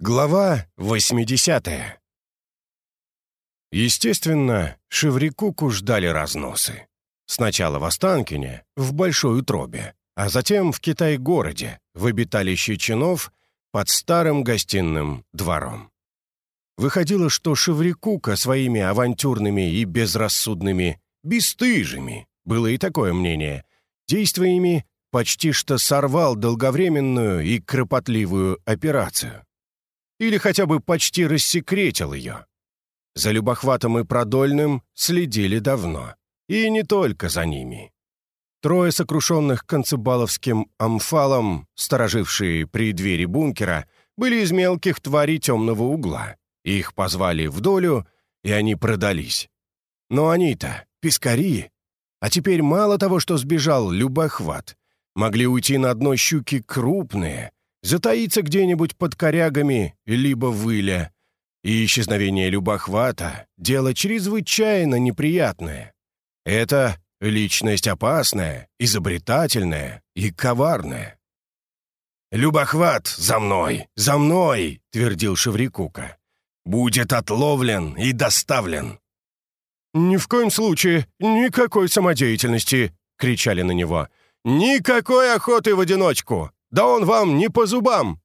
Глава 80 Естественно, Шеврикуку ждали разносы. Сначала в Останкине, в Большой Утробе, а затем в Китай-городе, в обиталище чинов под старым гостиным двором. Выходило, что Шеврикука своими авантюрными и безрассудными, бесстыжими, было и такое мнение, действиями почти что сорвал долговременную и кропотливую операцию или хотя бы почти рассекретил ее. За Любохватом и Продольным следили давно, и не только за ними. Трое сокрушенных концебаловским амфалом, сторожившие при двери бункера, были из мелких тварей темного угла. Их позвали в долю, и они продались. Но они-то пескари. А теперь мало того, что сбежал Любохват, могли уйти на дно щуки крупные, затаиться где-нибудь под корягами, либо выля. И исчезновение любохвата — дело чрезвычайно неприятное. Это личность опасная, изобретательная и коварная. «Любохват, за мной, за мной!» — твердил Шеврикука. «Будет отловлен и доставлен!» «Ни в коем случае, никакой самодеятельности!» — кричали на него. «Никакой охоты в одиночку! Да он вам не по зубам!»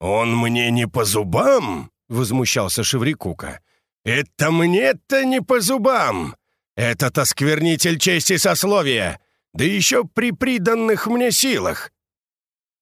«Он мне не по зубам?» — возмущался Шеврикука. «Это мне-то не по зубам! Этот осквернитель чести сословия! Да еще при приданных мне силах!»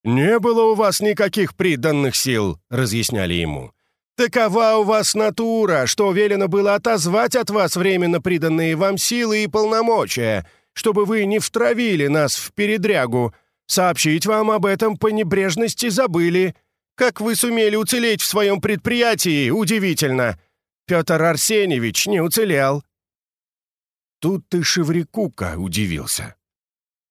«Не было у вас никаких приданных сил», — разъясняли ему. «Такова у вас натура, что велено было отозвать от вас временно приданные вам силы и полномочия, чтобы вы не втравили нас в передрягу, Сообщить вам об этом по небрежности забыли. Как вы сумели уцелеть в своем предприятии, удивительно. Петр Арсеньевич не уцелел». Тут ты Шеврикука удивился.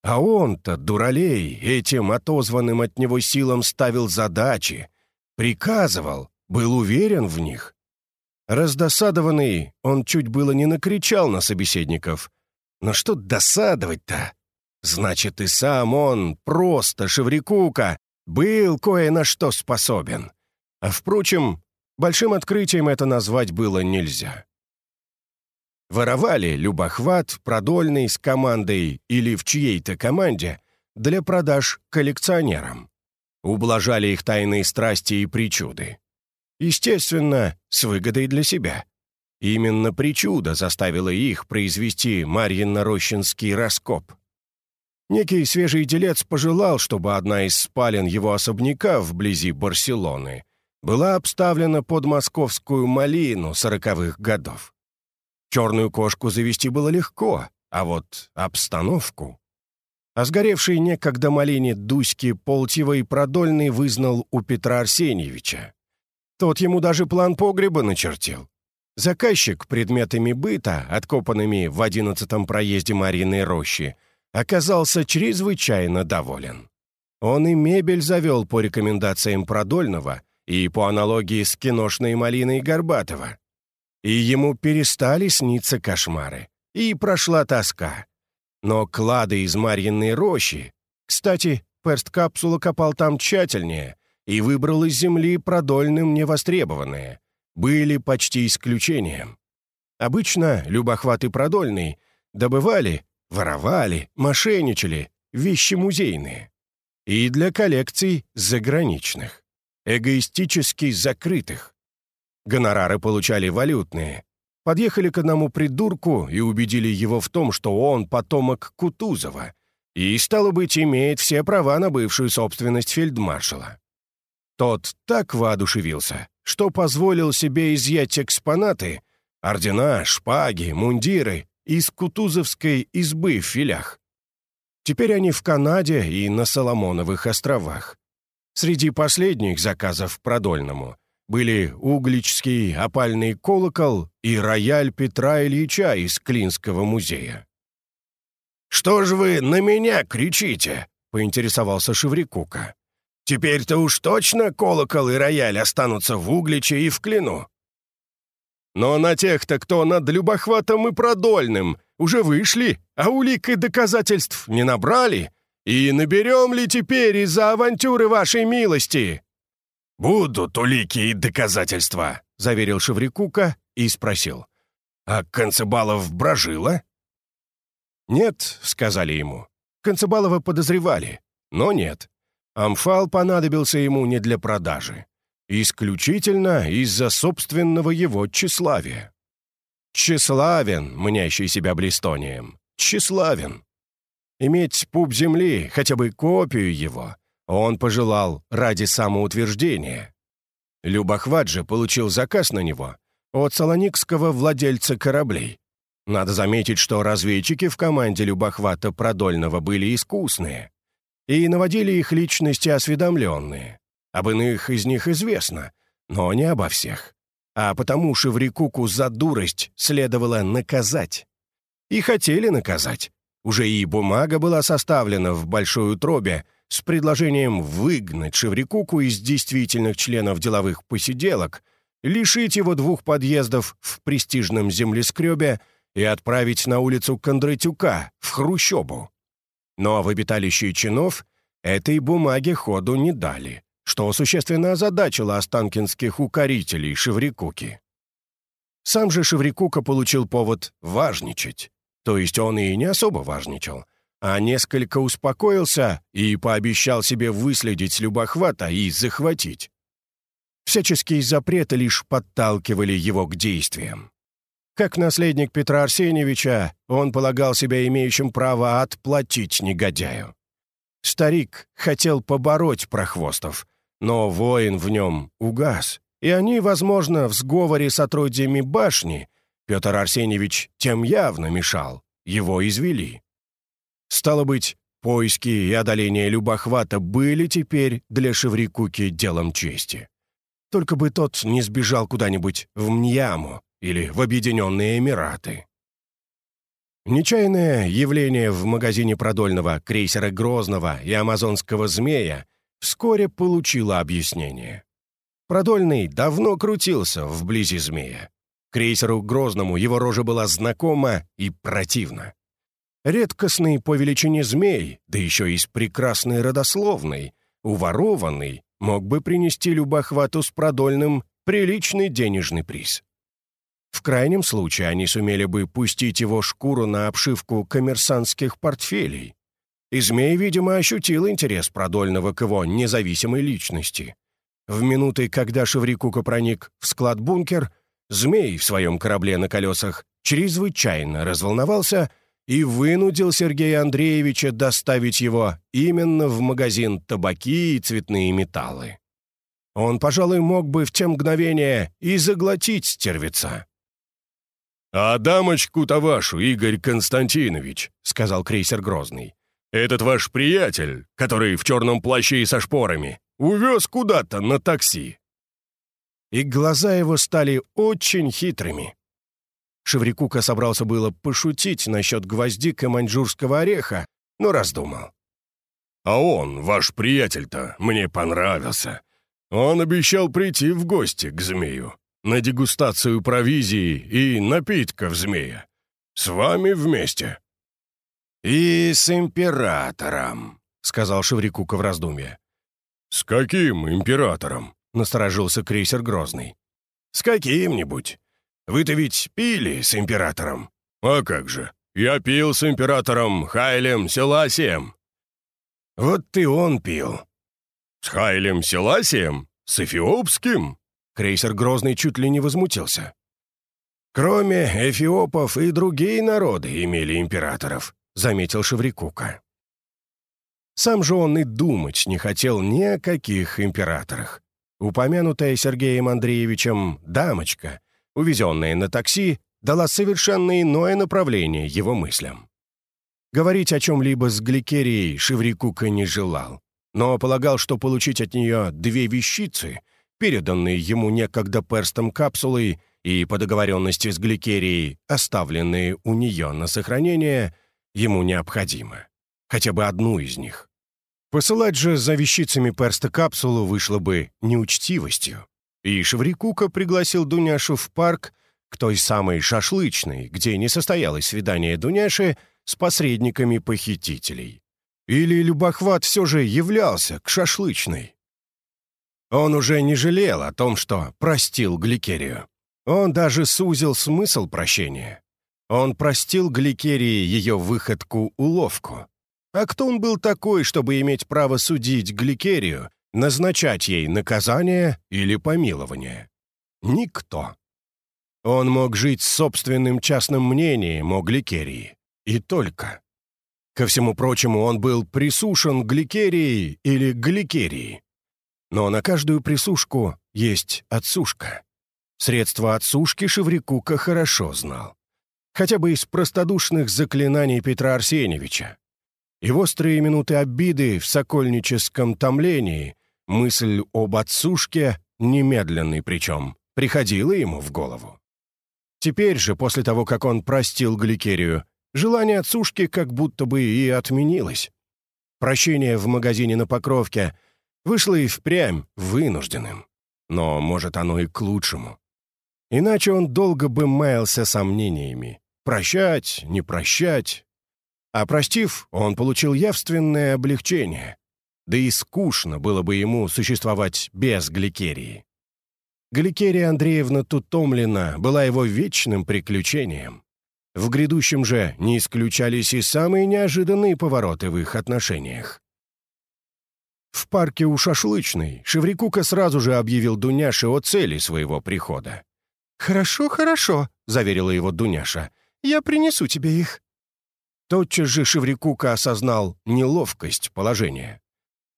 А он-то, дуралей, этим отозванным от него силам ставил задачи, приказывал, был уверен в них. Раздосадованный, он чуть было не накричал на собеседников. Но что досадовать-то? Значит, и сам он, просто Шеврикука, был кое на что способен. А впрочем, большим открытием это назвать было нельзя. Воровали любохват, продольный с командой или в чьей-то команде для продаж коллекционерам. Ублажали их тайные страсти и причуды. Естественно, с выгодой для себя. Именно причуда заставила их произвести Марьино-Рощинский раскоп. Некий свежий делец пожелал, чтобы одна из спален его особняка вблизи Барселоны была обставлена под московскую малину сороковых годов. Черную кошку завести было легко, а вот обстановку... А сгоревший некогда малине Дуськи Полтьевой продольный вызнал у Петра Арсеньевича. Тот ему даже план погреба начертил. Заказчик предметами быта, откопанными в одиннадцатом проезде Мариной рощи, оказался чрезвычайно доволен. Он и мебель завел по рекомендациям Продольного и по аналогии с киношной малиной Горбатова. И ему перестали сниться кошмары, и прошла тоска. Но клады из Марьиной рощи... Кстати, перст-капсула копал там тщательнее и выбрал из земли продольным невостребованные. Были почти исключением. Обычно любохваты продольный добывали Воровали, мошенничали, вещи музейные. И для коллекций заграничных, эгоистически закрытых. Гонорары получали валютные. Подъехали к одному придурку и убедили его в том, что он потомок Кутузова и, стало быть, имеет все права на бывшую собственность фельдмаршала. Тот так воодушевился, что позволил себе изъять экспонаты, ордена, шпаги, мундиры из Кутузовской избы в Филях. Теперь они в Канаде и на Соломоновых островах. Среди последних заказов продольному были угличский опальный колокол и рояль Петра Ильича из Клинского музея. «Что ж вы на меня кричите?» — поинтересовался Шеврикука. «Теперь-то уж точно колокол и рояль останутся в Угличе и в Клину. Но на тех-то, кто над Любохватом и Продольным, уже вышли, а улик и доказательств не набрали. И наберем ли теперь из-за авантюры вашей милости?» «Будут улики и доказательства», — заверил Шеврикука и спросил. «А Концебалов брожила?» «Нет», — сказали ему. Концебалова подозревали, но нет. Амфал понадобился ему не для продажи. Исключительно из-за собственного его тщеславия. Тщеславен, мнящий себя блистонием. Тщеславен. Иметь пуп земли, хотя бы копию его, он пожелал ради самоутверждения. Любохват же получил заказ на него от салоникского владельца кораблей. Надо заметить, что разведчики в команде Любохвата Продольного были искусные и наводили их личности осведомленные. Об иных из них известно, но не обо всех. А потому Шеврикуку за дурость следовало наказать. И хотели наказать. Уже и бумага была составлена в большой утробе с предложением выгнать Шеврикуку из действительных членов деловых посиделок, лишить его двух подъездов в престижном землескребе и отправить на улицу Кондратюка, в Хрущобу. Но в обиталище чинов этой бумаге ходу не дали что существенно озадачило останкинских укорителей Шеврикуки. Сам же Шеврикука получил повод важничать. То есть он и не особо важничал, а несколько успокоился и пообещал себе выследить любохвата и захватить. Всяческие запреты лишь подталкивали его к действиям. Как наследник Петра Арсеньевича, он полагал себя имеющим право отплатить негодяю. Старик хотел побороть прохвостов, но воин в нем угас, и они, возможно, в сговоре с отродьями башни, Петр Арсеньевич тем явно мешал, его извели. Стало быть, поиски и одоление Любохвата были теперь для Шеврикуки делом чести. Только бы тот не сбежал куда-нибудь в Мьяму или в Объединенные Эмираты. Нечаянное явление в магазине продольного крейсера Грозного и амазонского «Змея» вскоре получила объяснение. Продольный давно крутился вблизи змея. Крейсеру Грозному его рожа была знакома и противна. Редкостный по величине змей, да еще и с прекрасной родословной, уворованный, мог бы принести Любохвату с Продольным приличный денежный приз. В крайнем случае они сумели бы пустить его шкуру на обшивку коммерсантских портфелей, и змей, видимо, ощутил интерес Продольного к его независимой личности. В минуты, когда Шеврикука проник в склад-бункер, змей в своем корабле на колесах чрезвычайно разволновался и вынудил Сергея Андреевича доставить его именно в магазин табаки и цветные металлы. Он, пожалуй, мог бы в те мгновения и заглотить стервеца. «А дамочку-то вашу, Игорь Константинович», — сказал крейсер Грозный, этот ваш приятель, который в черном плаще и со шпорами, увез куда-то на такси». И глаза его стали очень хитрыми. Шеврикука собрался было пошутить насчет гвоздика маньчжурского ореха, но раздумал. «А он, ваш приятель-то, мне понравился. Он обещал прийти в гости к змею, на дегустацию провизии и напитков змея. С вами вместе». «И с императором», — сказал Шеврикука в раздумье. «С каким императором?» — насторожился крейсер Грозный. «С каким-нибудь. Вы-то ведь пили с императором?» «А как же? Я пил с императором Хайлем Селасием». «Вот ты он пил». «С Хайлем Селасием? С Эфиопским?» Крейсер Грозный чуть ли не возмутился. «Кроме эфиопов и другие народы имели императоров», — заметил Шеврикука. Сам же он и думать не хотел ни о каких императорах. Упомянутая Сергеем Андреевичем дамочка, увезенная на такси, дала совершенно иное направление его мыслям. Говорить о чем-либо с Гликерией Шеврикука не желал, но полагал, что получить от нее две вещицы, переданные ему некогда перстом капсулой и по договоренности с Гликерией, оставленные у нее на сохранение, ему необходимо. Хотя бы одну из них. Посылать же за вещицами перста капсулу вышло бы неучтивостью. И Шеврикука пригласил Дуняшу в парк к той самой шашлычной, где не состоялось свидание Дуняши с посредниками похитителей. Или Любохват все же являлся к шашлычной? Он уже не жалел о том, что простил Гликерию. Он даже сузил смысл прощения. Он простил Гликерии ее выходку-уловку. А кто он был такой, чтобы иметь право судить Гликерию, назначать ей наказание или помилование? Никто. Он мог жить собственным частным мнением о Гликерии. И только. Ко всему прочему, он был присушен гликерией или гликерией. Но на каждую присушку есть отсушка. Средство отсушки Шеврикука хорошо знал. Хотя бы из простодушных заклинаний Петра Арсеньевича. И в острые минуты обиды в сокольническом томлении мысль об отсушке, немедленной причем, приходила ему в голову. Теперь же, после того, как он простил Гликерию, желание отсушки как будто бы и отменилось. Прощение в магазине на Покровке вышло и впрямь вынужденным. Но, может, оно и к лучшему. Иначе он долго бы маялся сомнениями. Прощать, не прощать. А простив, он получил явственное облегчение. Да и скучно было бы ему существовать без гликерии. Гликерия Андреевна Тутомлина была его вечным приключением. В грядущем же не исключались и самые неожиданные повороты в их отношениях. В парке у шашлычной Шеврикука сразу же объявил Дуняше о цели своего прихода. «Хорошо, хорошо», — заверила его Дуняша. «Я принесу тебе их». Тотчас же Шеврикука осознал неловкость положения.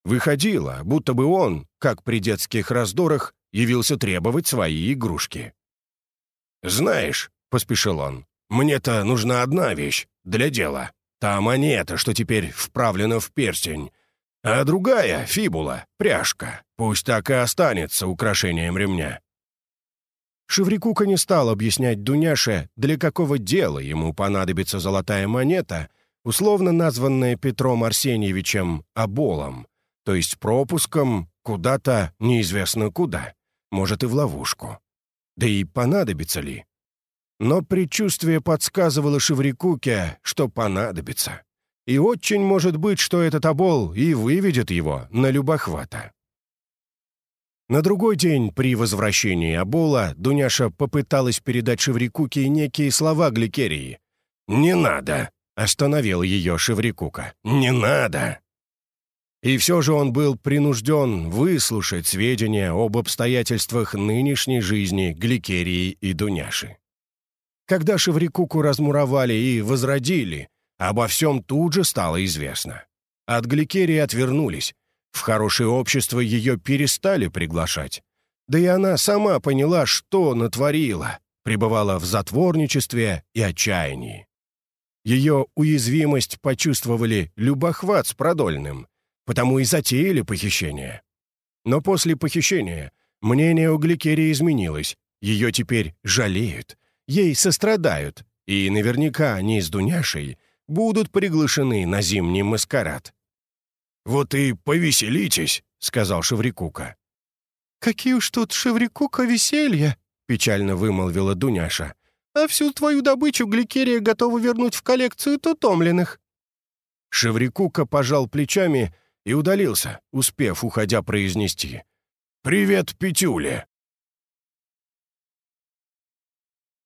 Выходило, будто бы он, как при детских раздорах, явился требовать свои игрушки. «Знаешь», — поспешил он, мне-то нужна одна вещь для дела. Та монета, что теперь вправлена в перстень. А другая — фибула, пряжка. Пусть так и останется украшением ремня». Шеврикука не стал объяснять Дуняше, для какого дела ему понадобится золотая монета, условно названная Петром Арсеньевичем «оболом», то есть пропуском куда-то неизвестно куда, может и в ловушку. Да и понадобится ли? Но предчувствие подсказывало Шеврикуке, что понадобится. И очень может быть, что этот обол и выведет его на любохвата. На другой день при возвращении обола Дуняша попыталась передать Шеврикуке некие слова Гликерии. «Не надо!» — остановил ее Шеврикука. «Не надо!» И все же он был принужден выслушать сведения об обстоятельствах нынешней жизни Гликерии и Дуняши. Когда Шеврикуку размуровали и возродили, обо всем тут же стало известно. От Гликерии отвернулись, в хорошее общество ее перестали приглашать. Да и она сама поняла, что натворила, пребывала в затворничестве и отчаянии. Ее уязвимость почувствовали любохват с продольным, потому и затеяли похищение. Но после похищения мнение у Гликерии изменилось, ее теперь жалеют, ей сострадают, и наверняка они с Дуняшей будут приглашены на зимний маскарад. «Вот и повеселитесь», — сказал Шеврикука. «Какие уж тут Шеврикука веселья», — печально вымолвила Дуняша. «А всю твою добычу Гликерия готова вернуть в коллекцию тутомленных». Шеврикука пожал плечами и удалился, успев, уходя, произнести. «Привет, Петюля!»